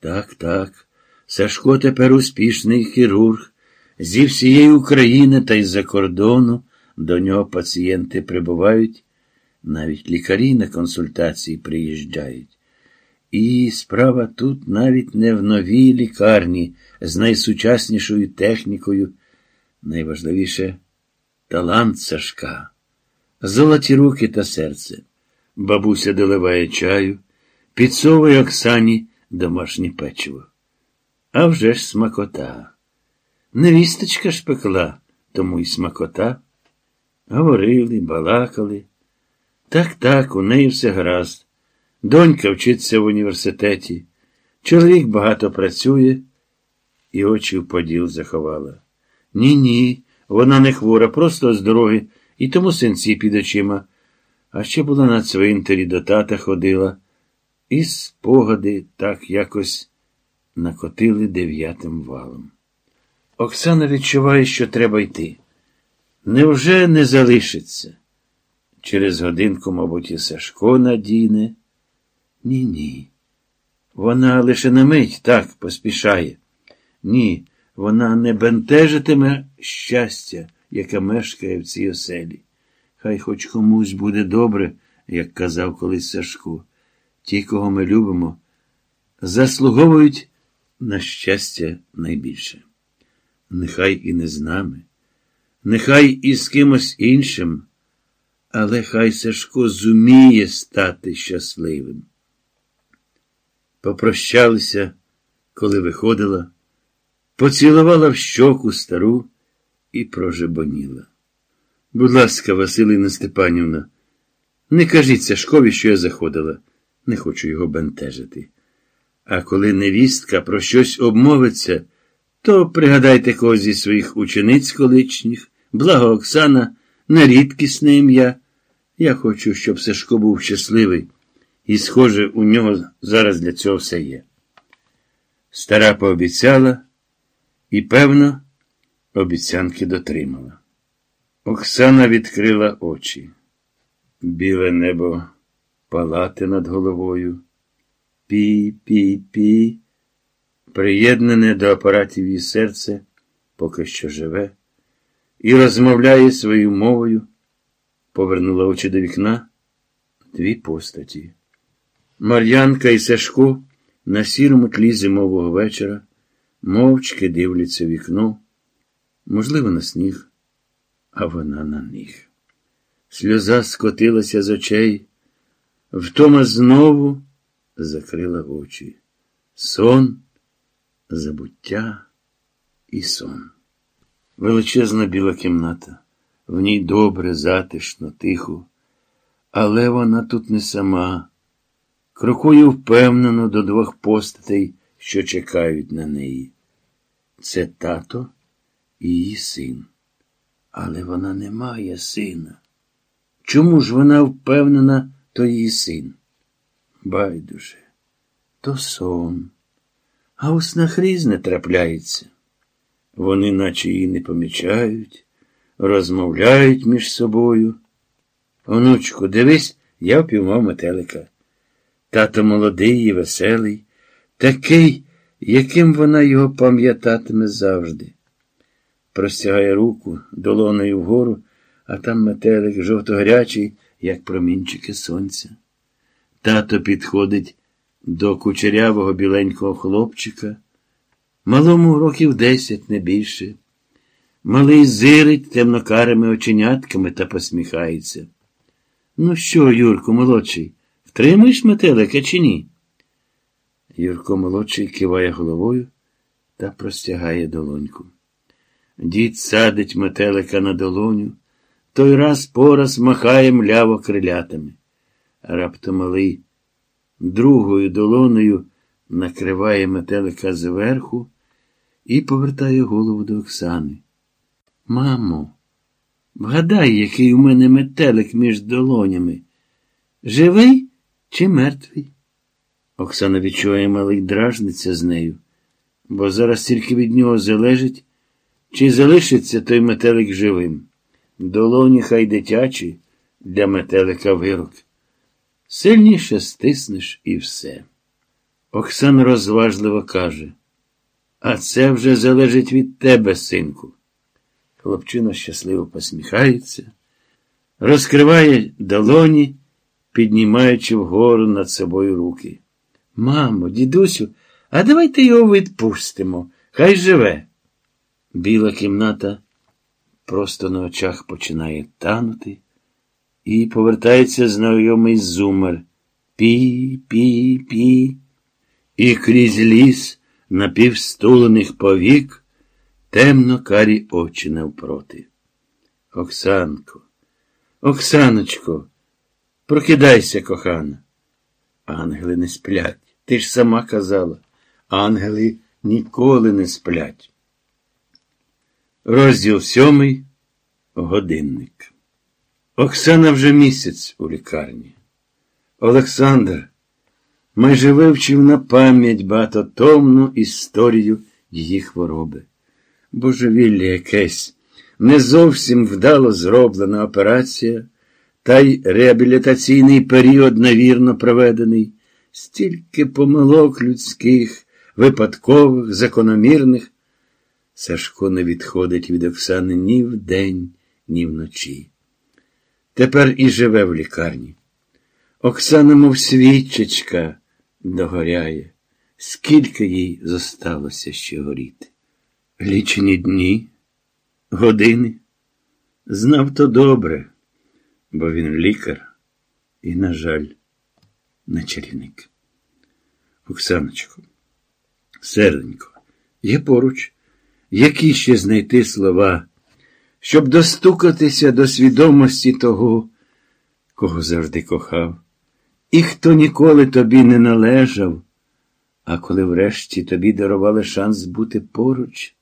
Так, так. Сашко тепер успішний хірург. Зі всієї України та й за кордону до нього пацієнти прибувають, навіть лікарі на консультації приїжджають. І справа тут навіть не в новій лікарні з найсучаснішою технікою. Найважливіше талант Сашка, золоті руки та серце. Бабуся доливає чаю, підсовує Оксані домашнє печиво. А вже ж смакота. Невісточка ж пекла, тому й смакота. Говорили, балакали. Так, так, у неї все гаразд. Донька вчиться в університеті. Чоловік багато працює і очі в поділ заховала. Ні, ні, вона не хвора, просто з дороги, і тому синці під очима. А ще була на цвинтарі до тата ходила, і спогади так якось накотили дев'ятим валом. Оксана відчуває, що треба йти. Невже не залишиться? Через годинку, мабуть, і Сашко надіне. Ні, ні. Вона лише на мить так поспішає. Ні, вона не бентежитиме щастя, яке мешкає в цій оселі. Хай хоч комусь буде добре, як казав колись Сашко. Ті, кого ми любимо, заслуговують на щастя найбільше. Нехай і не з нами, нехай і з кимось іншим, але хай Сашко зуміє стати щасливим. Попрощалися, коли виходила, поцілувала в щоку стару і прожебоніла. Будь ласка, Василина Степанівна, не кажіть Сашкові, що я заходила, не хочу його бентежити. А коли невістка про щось обмовиться, то пригадайте когось зі своїх учениць колишніх, благо Оксана, на рідкісне ім'я. Я хочу, щоб Сашко був щасливий, і, схоже, у нього зараз для цього все є. Стара пообіцяла і, певно, обіцянки дотримала. Оксана відкрила очі. Біле небо палати над головою. Пі-пі-пі, приєднане до апаратів її серце, поки що живе, і розмовляє своєю мовою, повернула очі до вікна дві постаті. Мар'янка і Сашко на сірому тлі зимового вечора мовчки дивляться вікно, можливо, на сніг, а вона на них. Сльоза скотилася з очей, втома знову закрила очі. Сон, забуття і сон. Величезна біла кімната, в ній добре, затишно, тихо, але вона тут не сама. Крокує впевнено до двох постатей, що чекають на неї. Це тато і її син. Але вона не має сина. Чому ж вона впевнена, то її син? Байдуже, то сон. А у снах різне трапляється. Вони, наче її не помічають, розмовляють між собою. Онучку, дивись, я впіймав метелика. Тато молодий і веселий, такий, яким вона його пам'ятатиме завжди. Простягає руку долоною вгору, а там метелик жовто-гарячий, як промінчики сонця. Тато підходить до кучерявого біленького хлопчика, малому років десять, не більше. Малий зирить темнокарими оченятками та посміхається. Ну що, Юрко, молодший, втримаєш метелика чи ні? Юрко молодший киває головою та простягає долоньку. Дід садить метелика на долоню, той раз по раз махає мляво крилятами. Раптом малий другою долоною накриває метелика зверху і повертає голову до Оксани. Мамо, вгадай, який у мене метелик між долонями. Живий чи мертвий? Оксана відчуває малий дражниця з нею, бо зараз тільки від нього залежить, чи залишиться той метелик живим. Долоні хай дитячі для метелика вирок. Сильніше стиснеш і все. Оксана розважливо каже, а це вже залежить від тебе, синку. Хлопчина щасливо посміхається, розкриває долоні, піднімаючи вгору над собою руки. Мамо, дідусю, а давайте його відпустимо. Хай живе. Біла кімната просто на очах починає танути, і повертається знайомий зумер. Пі, пі, пі. І крізь ліс напівстулених повік темно карі очі навпроти. Оксанко, Оксаночко, прокидайся, кохана. Ангели не сплять. Ти ж сама казала, ангели ніколи не сплять. Розділ сьомий. Годинник. Оксана вже місяць у лікарні. Олександр майже вивчив на пам'ять багатотомну історію її хвороби. Божевілля якесь, не зовсім вдало зроблена операція, та й реабілітаційний період невірно проведений, стільки помилок людських, випадкових, закономірних. Сашко не відходить від Оксани ні вдень, ні вночі. Тепер і живе в лікарні. Оксана, мов свічечка, догоряє, скільки їй зосталося ще горіти. Лічені дні, години. Знав то добре, бо він лікар і, на жаль, не чарівник. Оксаночко, серденько, є поруч, які ще знайти слова, щоб достукатися до свідомості того, кого завжди кохав, і хто ніколи тобі не належав, а коли врешті тобі дарували шанс бути поруч.